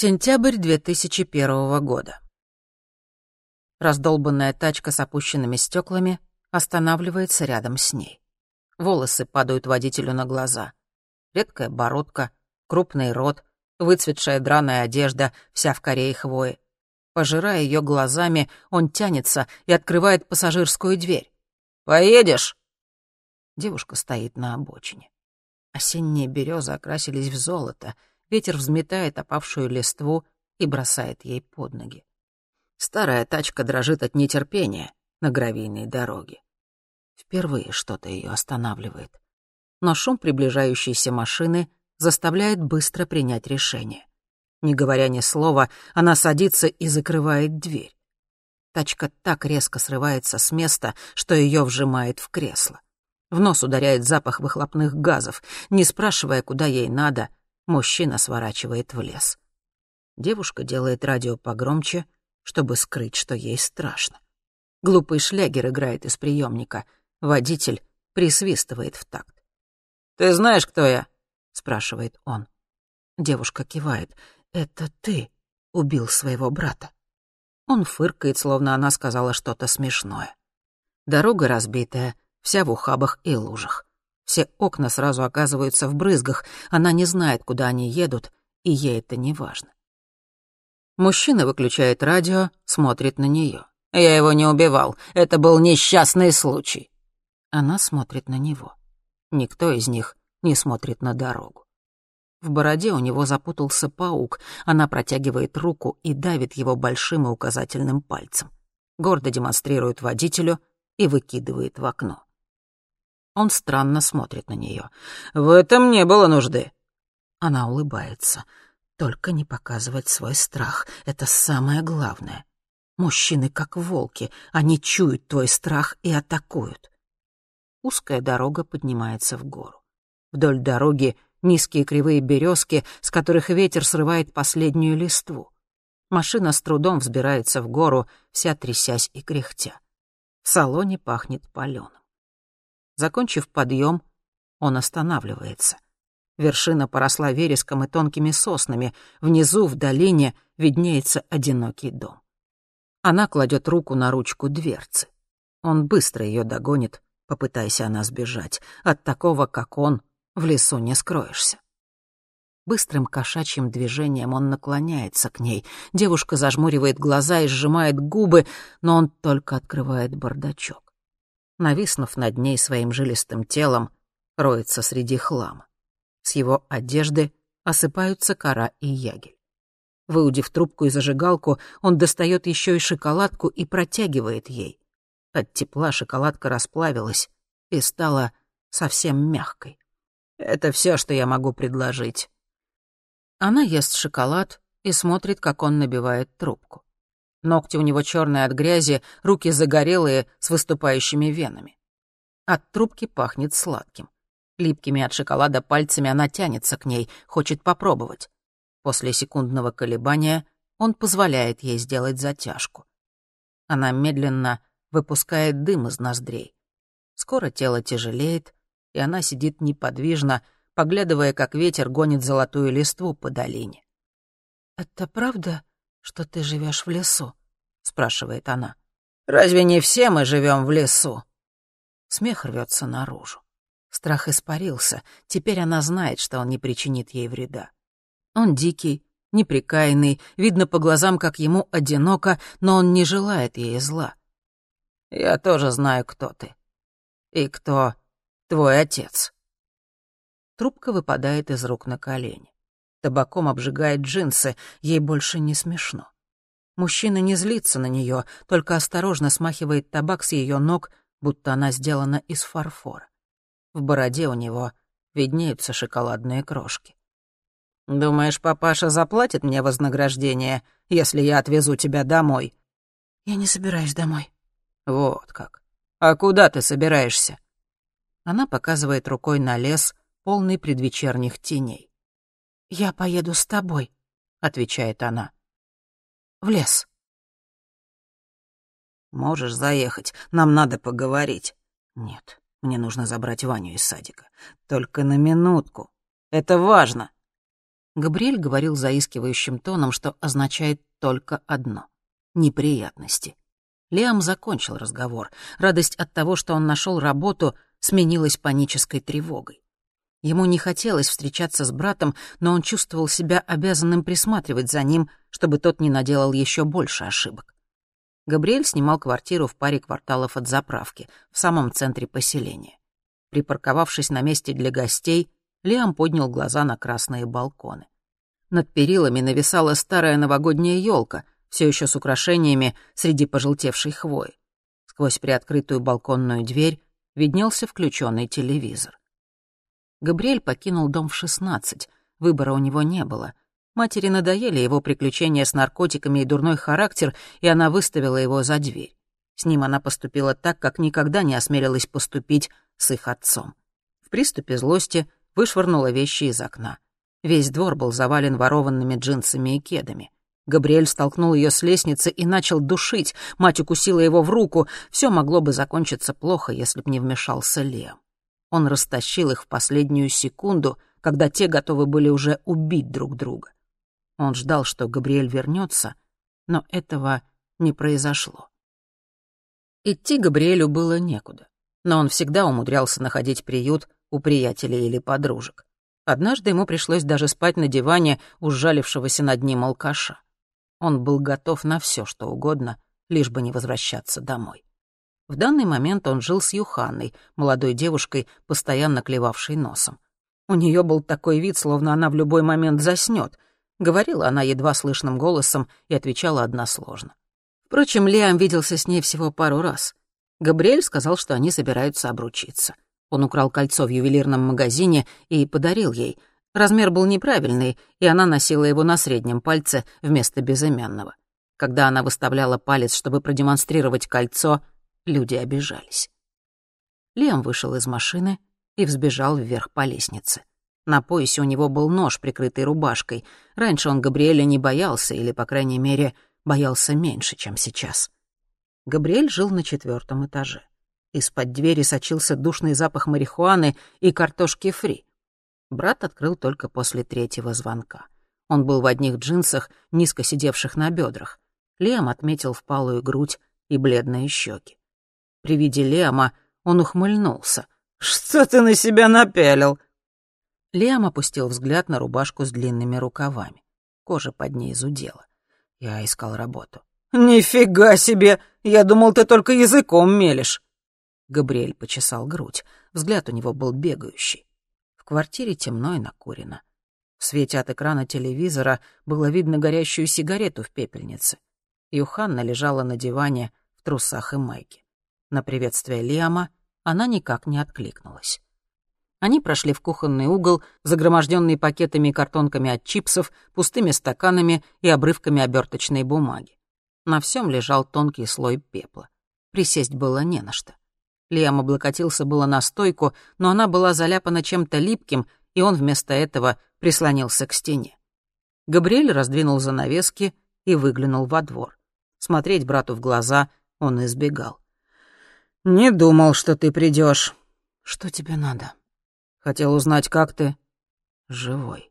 Сентябрь 2001 года. Раздолбанная тачка с опущенными стеклами останавливается рядом с ней. Волосы падают водителю на глаза. Редкая бородка, крупный рот, выцветшая драная одежда, вся в коре и хвое. Пожирая ее глазами, он тянется и открывает пассажирскую дверь. «Поедешь?» Девушка стоит на обочине. Осенние березы окрасились в золото, ветер взметает опавшую листву и бросает ей под ноги. Старая тачка дрожит от нетерпения на гравийной дороге. Впервые что-то ее останавливает. Но шум приближающейся машины заставляет быстро принять решение. Не говоря ни слова, она садится и закрывает дверь. Тачка так резко срывается с места, что ее вжимает в кресло. В нос ударяет запах выхлопных газов. Не спрашивая, куда ей надо, мужчина сворачивает в лес. Девушка делает радио погромче, чтобы скрыть, что ей страшно. Глупый шлягер играет из приемника. Водитель присвистывает в такт. «Ты знаешь, кто я?» — спрашивает он. Девушка кивает. «Это ты убил своего брата». Он фыркает, словно она сказала что-то смешное. Дорога разбитая, вся в ухабах и лужах. Все окна сразу оказываются в брызгах, она не знает, куда они едут, и ей это не важно. Мужчина выключает радио, смотрит на нее. «Я его не убивал, это был несчастный случай». Она смотрит на него. Никто из них не смотрит на дорогу. В бороде у него запутался паук, она протягивает руку и давит его большим и указательным пальцем. Гордо демонстрирует водителю и выкидывает в окно. Он странно смотрит на нее. «В этом не было нужды». Она улыбается. Только не показывать свой страх. Это самое главное. Мужчины как волки. Они чуют твой страх и атакуют. Узкая дорога поднимается в гору. Вдоль дороги низкие кривые березки, с которых ветер срывает последнюю листву. Машина с трудом взбирается в гору, вся трясясь и кряхтя. В салоне пахнет паленым. Закончив подъем, он останавливается. Вершина поросла вереском и тонкими соснами. Внизу, в долине, виднеется одинокий дом. Она кладет руку на ручку дверцы. Он быстро ее догонит, попытаясь она сбежать. От такого, как он, в лесу не скроешься. Быстрым кошачьим движением он наклоняется к ней. Девушка зажмуривает глаза и сжимает губы, но он только открывает бардачок. Нависнув над ней своим жилистым телом, роется среди хлама. С его одежды осыпаются кора и ягель. Выудив трубку и зажигалку, он достает еще и шоколадку и протягивает ей. От тепла шоколадка расплавилась и стала совсем мягкой. Это все, что я могу предложить». Она ест шоколад и смотрит, как он набивает трубку. Ногти у него черные от грязи, руки загорелые, с выступающими венами. От трубки пахнет сладким. Липкими от шоколада пальцами она тянется к ней, хочет попробовать. После секундного колебания он позволяет ей сделать затяжку. Она медленно выпускает дым из ноздрей. Скоро тело тяжелеет, и она сидит неподвижно, поглядывая, как ветер гонит золотую листву по долине. «Это правда, что ты живешь в лесу?» — спрашивает она. «Разве не все мы живем в лесу?» Смех рвется наружу. Страх испарился, теперь она знает, что он не причинит ей вреда. Он дикий, неприкаянный, видно по глазам, как ему одиноко, но он не желает ей зла. «Я тоже знаю, кто ты. И кто твой отец». Трубка выпадает из рук на колени. Табаком обжигает джинсы, ей больше не смешно. Мужчина не злится на нее, только осторожно смахивает табак с ее ног, будто она сделана из фарфора. В бороде у него виднеются шоколадные крошки. «Думаешь, папаша заплатит мне вознаграждение, если я отвезу тебя домой?» «Я не собираюсь домой». «Вот как. А куда ты собираешься?» Она показывает рукой на лес, полный предвечерних теней. «Я поеду с тобой», — отвечает она. «В лес». «Можешь заехать, нам надо поговорить». «Нет, мне нужно забрать Ваню из садика. Только на минутку. Это важно». Габриэль говорил заискивающим тоном, что означает только одно — неприятности. Лиам закончил разговор. Радость от того, что он нашел работу, сменилась панической тревогой. Ему не хотелось встречаться с братом, но он чувствовал себя обязанным присматривать за ним, чтобы тот не наделал еще больше ошибок. Габриэль снимал квартиру в паре кварталов от заправки, в самом центре поселения. Припарковавшись на месте для гостей, Лиам поднял глаза на красные балконы. Над перилами нависала старая новогодняя елка, все еще с украшениями среди пожелтевшей хвои. Сквозь приоткрытую балконную дверь виднелся включенный телевизор. Габриэль покинул дом в шестнадцать, выбора у него не было. Матери надоели его приключения с наркотиками и дурной характер, и она выставила его за дверь. С ним она поступила так, как никогда не осмелилась поступить с их отцом. В приступе злости вышвырнула вещи из окна. Весь двор был завален ворованными джинсами и кедами. Габриэль столкнул ее с лестницы и начал душить. Мать укусила его в руку. Все могло бы закончиться плохо, если б не вмешался Лем. Он растащил их в последнюю секунду, когда те готовы были уже убить друг друга. Он ждал, что Габриэль вернется, но этого не произошло. Идти Габриэлю было некуда, но он всегда умудрялся находить приют у приятелей или подружек. Однажды ему пришлось даже спать на диване у сжалившегося над ним алкаша. Он был готов на все, что угодно, лишь бы не возвращаться домой. В данный момент он жил с Юханной, молодой девушкой, постоянно клевавшей носом. У нее был такой вид, словно она в любой момент заснет. Говорила она едва слышным голосом и отвечала односложно. Впрочем, Лиам виделся с ней всего пару раз. Габриэль сказал, что они собираются обручиться. Он украл кольцо в ювелирном магазине и подарил ей. Размер был неправильный, и она носила его на среднем пальце вместо безымянного. Когда она выставляла палец, чтобы продемонстрировать кольцо, люди обижались. Лиам вышел из машины и взбежал вверх по лестнице. На поясе у него был нож, прикрытый рубашкой. Раньше он Габриэля не боялся, или, по крайней мере, боялся меньше, чем сейчас. Габриэль жил на четвертом этаже. Из-под двери сочился душный запах марихуаны и картошки фри. Брат открыл только после третьего звонка. Он был в одних джинсах, низко сидевших на бедрах. Лиам отметил впалую грудь и бледные щеки. При виде Лиама он ухмыльнулся. «Что ты на себя напялил?» Лиам опустил взгляд на рубашку с длинными рукавами. Кожа под ней зудела. Я искал работу. «Нифига себе! Я думал, ты только языком мелешь!» Габриэль почесал грудь. Взгляд у него был бегающий. В квартире темно и накурено. В свете от экрана телевизора было видно горящую сигарету в пепельнице. Юханна лежала на диване в трусах и майке. На приветствие Лиама она никак не откликнулась. Они прошли в кухонный угол, загроможденный пакетами и картонками от чипсов, пустыми стаканами и обрывками оберточной бумаги. На всем лежал тонкий слой пепла. Присесть было не на что. Лиам облокотился было на стойку, но она была заляпана чем-то липким, и он вместо этого прислонился к стене. Габриэль раздвинул занавески и выглянул во двор. Смотреть брату в глаза он избегал. «Не думал, что ты придешь. «Что тебе надо?» «Хотел узнать, как ты...» «Живой».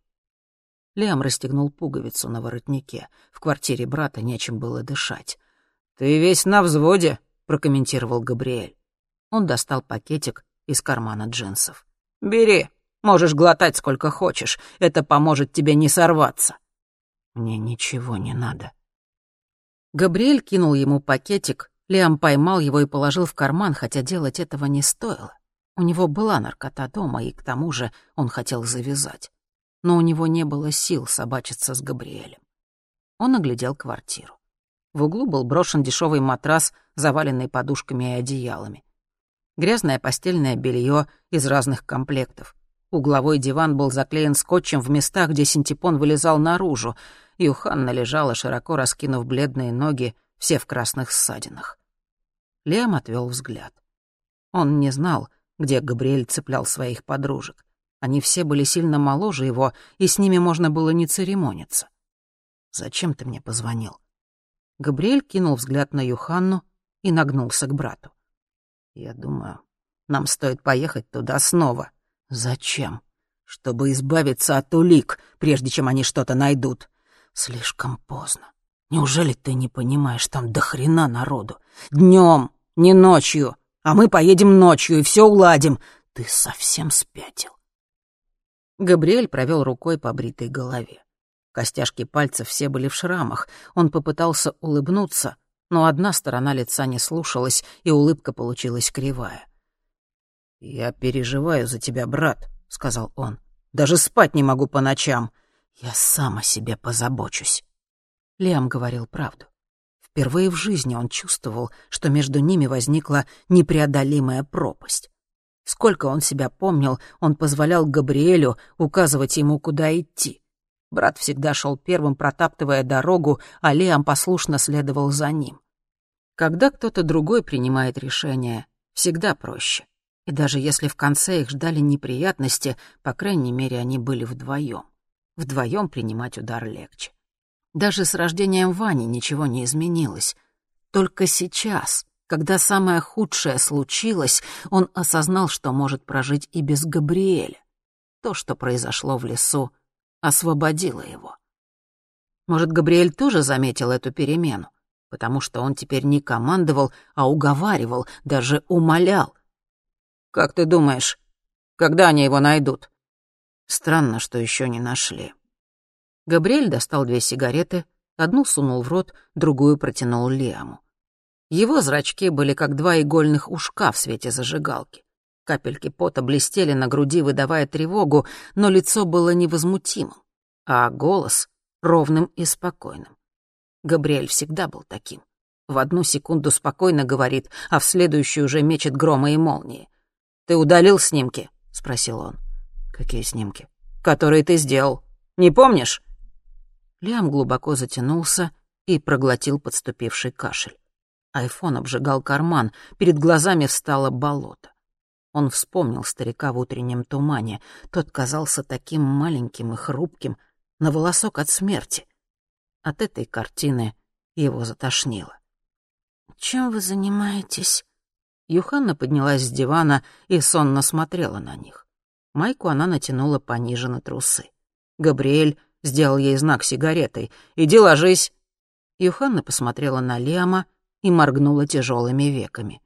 Лиам расстегнул пуговицу на воротнике. В квартире брата нечем было дышать. «Ты весь на взводе», — прокомментировал Габриэль. Он достал пакетик из кармана джинсов. «Бери, можешь глотать сколько хочешь. Это поможет тебе не сорваться». «Мне ничего не надо». Габриэль кинул ему пакетик, Лиам поймал его и положил в карман, хотя делать этого не стоило. У него была наркота дома, и к тому же он хотел завязать. Но у него не было сил собачиться с Габриэлем. Он оглядел квартиру. В углу был брошен дешевый матрас, заваленный подушками и одеялами грязное постельное белье из разных комплектов. Угловой диван был заклеен скотчем в местах, где синтепон вылезал наружу, и у Ханны лежала, широко раскинув бледные ноги, все в красных ссадинах. Лем отвел взгляд. Он не знал, где Габриэль цеплял своих подружек. Они все были сильно моложе его, и с ними можно было не церемониться. «Зачем ты мне позвонил?» Габриэль кинул взгляд на Юханну и нагнулся к брату. Я думаю, нам стоит поехать туда снова. Зачем? чтобы избавиться от улик, прежде чем они что-то найдут. Слишком поздно. Неужели ты не понимаешь, там до хрена народу? Днем, не ночью. А мы поедем ночью и все уладим. Ты совсем спятил. Габриэль провел рукой по бритой голове. Костяшки пальцев все были в шрамах. Он попытался улыбнуться, но одна сторона лица не слушалась, и улыбка получилась кривая. «Я переживаю за тебя, брат», — сказал он. «Даже спать не могу по ночам. Я сам о себе позабочусь». Лиам говорил правду. Впервые в жизни он чувствовал, что между ними возникла непреодолимая пропасть. Сколько он себя помнил, он позволял Габриэлю указывать ему, куда идти. Брат всегда шел первым, протаптывая дорогу, а Лиам послушно следовал за ним. Когда кто-то другой принимает решение, всегда проще. И даже если в конце их ждали неприятности, по крайней мере, они были вдвоем. Вдвоем принимать удар легче. Даже с рождением Вани ничего не изменилось. Только сейчас, когда самое худшее случилось, он осознал, что может прожить и без Габриэля. То, что произошло в лесу, освободила его. Может, Габриэль тоже заметил эту перемену, потому что он теперь не командовал, а уговаривал, даже умолял. «Как ты думаешь, когда они его найдут?» Странно, что еще не нашли. Габриэль достал две сигареты, одну сунул в рот, другую протянул Лиаму. Его зрачки были как два игольных ушка в свете зажигалки. Капельки пота блестели на груди, выдавая тревогу, но лицо было невозмутимым, а голос — ровным и спокойным. Габриэль всегда был таким. В одну секунду спокойно говорит, а в следующую уже мечет громы и молнии. «Ты удалил снимки?» — спросил он. «Какие снимки?» «Которые ты сделал. Не помнишь?» Лиам глубоко затянулся и проглотил подступивший кашель. Айфон обжигал карман, перед глазами встало болото. Он вспомнил старика в утреннем тумане. Тот казался таким маленьким и хрупким, на волосок от смерти. От этой картины его затошнило. «Чем вы занимаетесь?» Юханна поднялась с дивана и сонно смотрела на них. Майку она натянула пониже на трусы. Габриэль сделал ей знак сигаретой. «Иди ложись!» Юханна посмотрела на Лема и моргнула тяжелыми веками.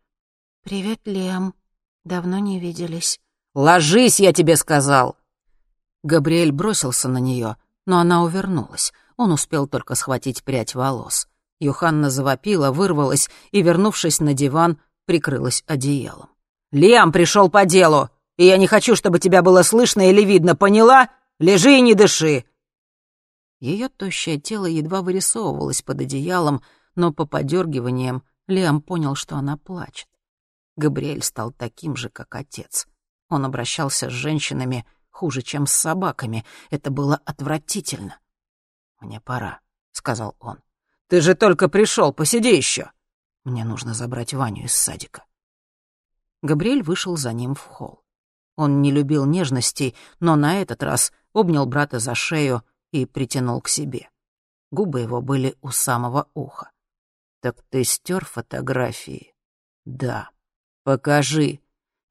«Привет, Лем. Давно не виделись». «Ложись, я тебе сказал!» Габриэль бросился на нее, но она увернулась. Он успел только схватить прядь волос. Юханна завопила, вырвалась и, вернувшись на диван, прикрылась одеялом. «Лиам пришел по делу, и я не хочу, чтобы тебя было слышно или видно, поняла? Лежи и не дыши!» Ее тощее тело едва вырисовывалось под одеялом, но по подергиваниям Лиам понял, что она плачет. Габриэль стал таким же, как отец. Он обращался с женщинами хуже, чем с собаками. Это было отвратительно. «Мне пора», — сказал он. «Ты же только пришел, посиди еще. Мне нужно забрать Ваню из садика». Габриэль вышел за ним в холл. Он не любил нежностей, но на этот раз обнял брата за шею и притянул к себе. Губы его были у самого уха. «Так ты стер фотографии?» «Да». «Покажи».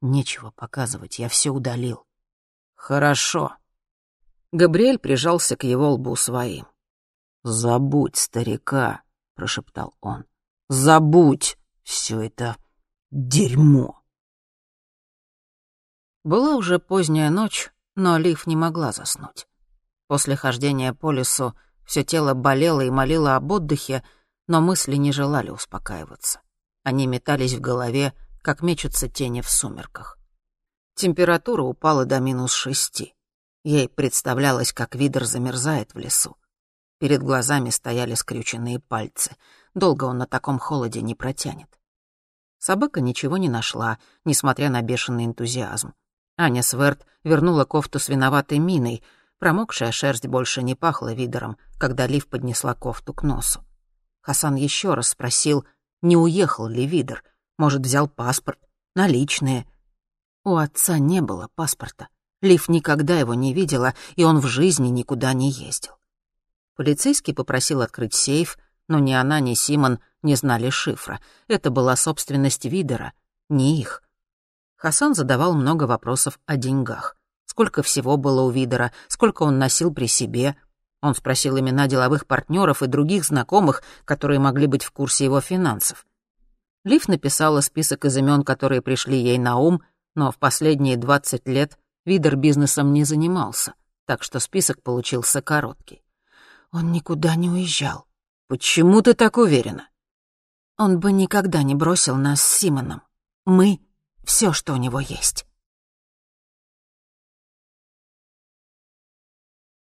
«Нечего показывать, я все удалил». «Хорошо». Габриэль прижался к его лбу своим. «Забудь старика», — прошептал он. «Забудь все это дерьмо». Была уже поздняя ночь, но Лив не могла заснуть. После хождения по лесу все тело болело и молило об отдыхе, но мысли не желали успокаиваться. Они метались в голове, как мечутся тени в сумерках. Температура упала до минус шести. Ей представлялось, как Видер замерзает в лесу. Перед глазами стояли скрюченные пальцы. Долго он на таком холоде не протянет. Собака ничего не нашла, несмотря на бешеный энтузиазм. Аня Сверд вернула кофту с виноватой миной — Промокшая шерсть больше не пахла видором, когда Лив поднесла кофту к носу. Хасан еще раз спросил, не уехал ли Видер, может, взял паспорт, наличные. У отца не было паспорта. Лив никогда его не видела, и он в жизни никуда не ездил. Полицейский попросил открыть сейф, но ни она, ни Симон не знали шифра. Это была собственность Видера, не их. Хасан задавал много вопросов о деньгах. Сколько всего было у Видера, сколько он носил при себе. Он спросил имена деловых партнеров и других знакомых, которые могли быть в курсе его финансов. Лив написала список из имен, которые пришли ей на ум, но в последние 20 лет Видер бизнесом не занимался, так что список получился короткий. Он никуда не уезжал. «Почему ты так уверена?» Он бы никогда не бросил нас с Симоном. Мы — все, что у него есть.